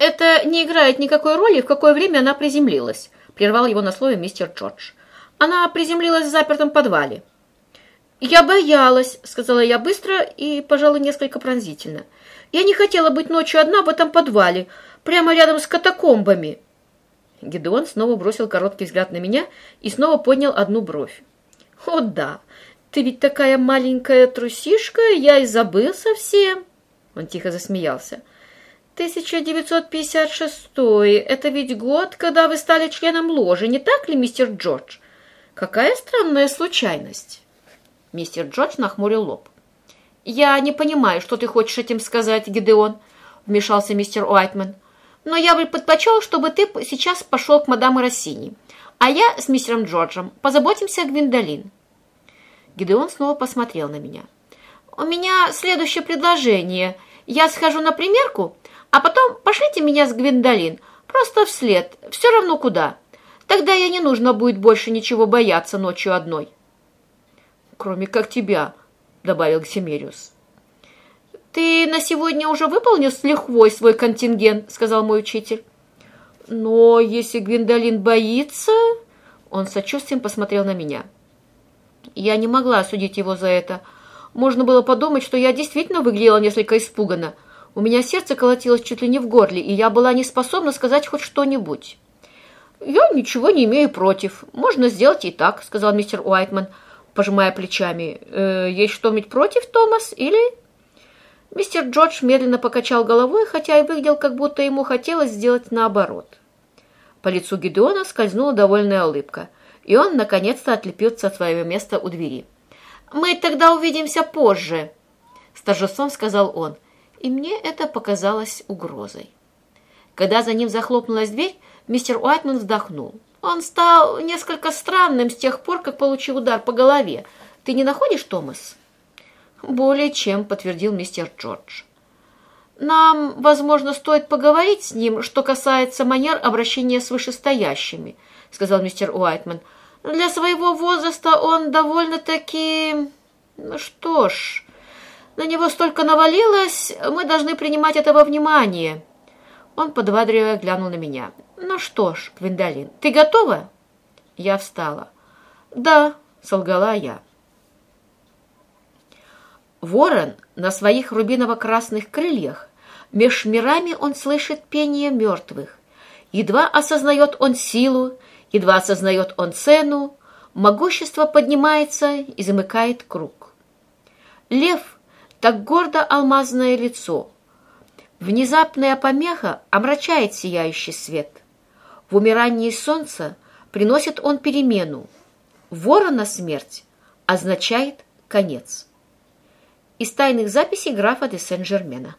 это не играет никакой роли, в какое время она приземлилась, прервал его на слове мистер Джордж. Она приземлилась в запертом подвале. «Я боялась», — сказала я быстро и, пожалуй, несколько пронзительно. «Я не хотела быть ночью одна в этом подвале, прямо рядом с катакомбами». Гедеон снова бросил короткий взгляд на меня и снова поднял одну бровь. «О да, ты ведь такая маленькая трусишка, я и забыл совсем». Он тихо засмеялся. 1956 это ведь год, когда вы стали членом ложи, не так ли, мистер Джордж? Какая странная случайность. Мистер Джордж нахмурил лоб. «Я не понимаю, что ты хочешь этим сказать, Гидеон», — вмешался мистер Уайтман. «Но я бы предпочел, чтобы ты сейчас пошел к мадам Рассини, а я с мистером Джорджем позаботимся о Гвиндолин». Гидеон снова посмотрел на меня. «У меня следующее предложение. Я схожу на примерку, а потом пошлите меня с Гвиндолин, просто вслед, все равно куда. Тогда я не нужно будет больше ничего бояться ночью одной» кроме как тебя», — добавил Ксимериус. «Ты на сегодня уже выполнил с лихвой свой контингент», — сказал мой учитель. «Но если Гвиндолин боится...» Он сочувствием посмотрел на меня. Я не могла осудить его за это. Можно было подумать, что я действительно выглядела несколько испуганно. У меня сердце колотилось чуть ли не в горле, и я была не способна сказать хоть что-нибудь. «Я ничего не имею против. Можно сделать и так», — сказал мистер Уайтман пожимая плечами. «Э, «Есть что-нибудь против, Томас, или...» Мистер Джордж медленно покачал головой, хотя и выглядел, как будто ему хотелось сделать наоборот. По лицу Гедеона скользнула довольная улыбка, и он, наконец-то, отлепился от своего места у двери. «Мы тогда увидимся позже», — с торжеством сказал он, и мне это показалось угрозой. Когда за ним захлопнулась дверь, мистер Уайтман вздохнул. Он стал несколько странным с тех пор, как получил удар по голове. Ты не находишь, Томас? Более чем, подтвердил мистер Джордж. Нам, возможно, стоит поговорить с ним, что касается манер обращения с вышестоящими, сказал мистер Уайтман. Для своего возраста он довольно-таки... Ну что ж, на него столько навалилось, мы должны принимать это во внимание. Он, подвадривая, глянул на меня. «Ну что ж, Гвиндолин, ты готова?» Я встала. «Да», — солгала я. Ворон на своих рубиново-красных крыльях, меж мирами он слышит пение мертвых. Едва осознает он силу, едва осознает он цену, могущество поднимается и замыкает круг. Лев, так гордо алмазное лицо. Внезапная помеха омрачает сияющий свет. В умирании солнца приносит он перемену. Ворона смерть означает конец. Из тайных записей графа де Сен-Жермена.